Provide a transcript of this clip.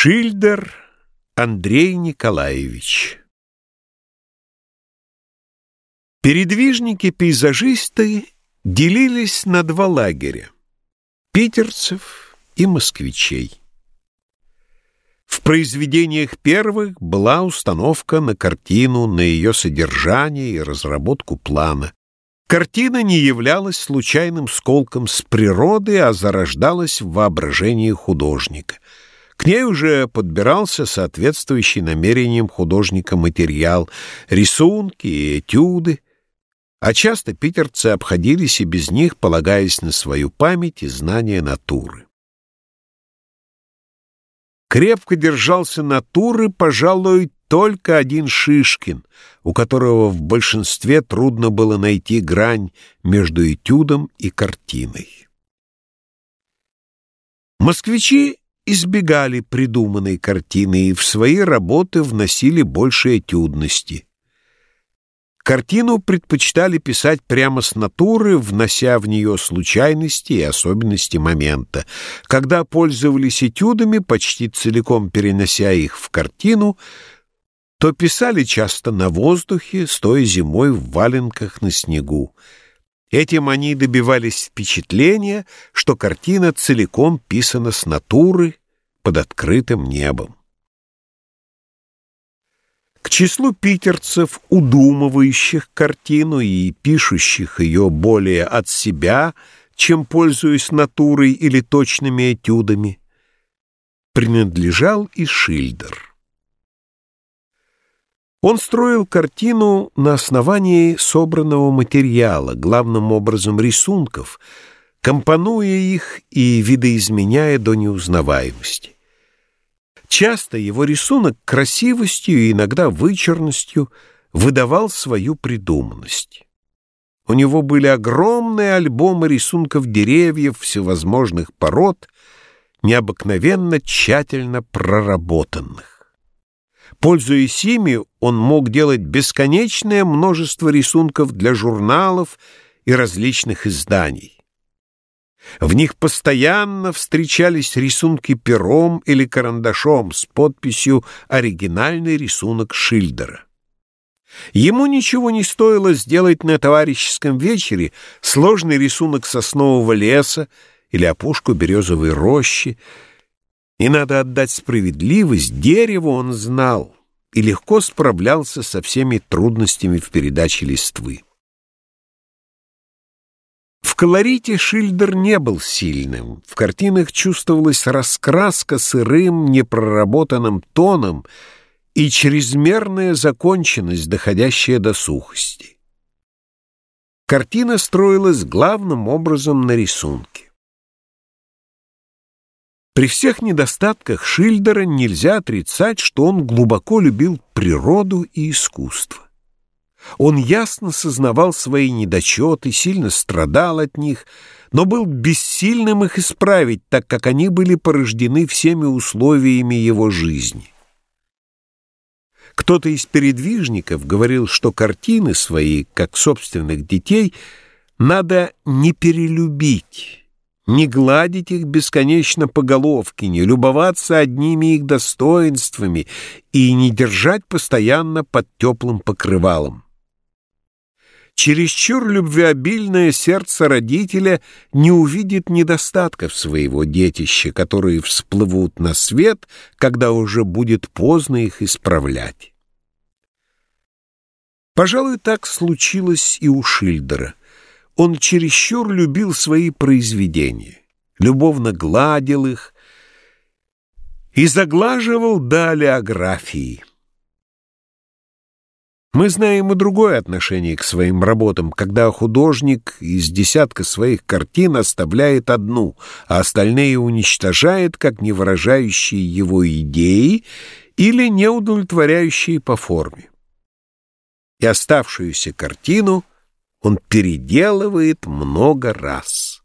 Шильдер Андрей Николаевич Передвижники-пейзажисты делились на два лагеря — питерцев и москвичей. В произведениях первых была установка на картину, на ее содержание и разработку плана. Картина не являлась случайным сколком с природы, а зарождалась в воображении художника — к ней уже подбирался соответствующий намерениям художника материал, рисунки и этюды, а часто питерцы обходились и без них, полагаясь на свою память и знание натуры. Крепко держался натуры, пожалуй, только один Шишкин, у которого в большинстве трудно было найти грань между этюдом и картиной. Москвичи избегали придуманной картины и в свои работы вносили больше этюдности. Картину предпочитали писать прямо с натуры, внося в нее случайности и особенности момента. Когда пользовались этюдами, почти целиком перенося их в картину, то писали часто на воздухе, стоя зимой в валенках на снегу. Этим они добивались впечатления, что картина целиком писана с натуры под открытым небом. К числу питерцев, удумывающих картину и пишущих ее более от себя, чем пользуясь натурой или точными этюдами, принадлежал и Шильдер. Он строил картину на основании собранного материала, главным образом рисунков, компонуя их и видоизменяя до неузнаваемости. Часто его рисунок красивостью и иногда вычурностью выдавал свою придуманность. У него были огромные альбомы рисунков деревьев всевозможных пород, необыкновенно тщательно проработанных. Пользуясь ими, он мог делать бесконечное множество рисунков для журналов и различных изданий. В них постоянно встречались рисунки пером или карандашом с подписью «Оригинальный рисунок Шильдера». Ему ничего не стоило сделать на товарищеском вечере сложный рисунок соснового леса или опушку березовой рощи, и надо отдать справедливость, дерево он знал и легко справлялся со всеми трудностями в передаче листвы. В колорите Шильдер не был сильным. В картинах чувствовалась раскраска сырым, непроработанным тоном и чрезмерная законченность, доходящая до сухости. Картина строилась главным образом на рисунке. При всех недостатках Шильдера нельзя отрицать, что он глубоко любил природу и искусство. Он ясно сознавал свои недочеты, сильно страдал от них, но был бессильным их исправить, так как они были порождены всеми условиями его жизни. Кто-то из передвижников говорил, что картины свои, как собственных детей, надо не перелюбить, не гладить их бесконечно по головке, не любоваться одними их достоинствами и не держать постоянно под теплым покрывалом. Чересчур любвеобильное сердце родителя не увидит недостатков своего детища, которые всплывут на свет, когда уже будет поздно их исправлять. Пожалуй, так случилось и у Шильдера. Он чересчур любил свои произведения, любовно гладил их и заглаживал до олеографии. Мы знаем и другое отношение к своим работам, когда художник из десятка своих картин оставляет одну, а остальные уничтожает, как не выражающие его идеи или не удовлетворяющие по форме. И оставшуюся картину — он переделывает много раз.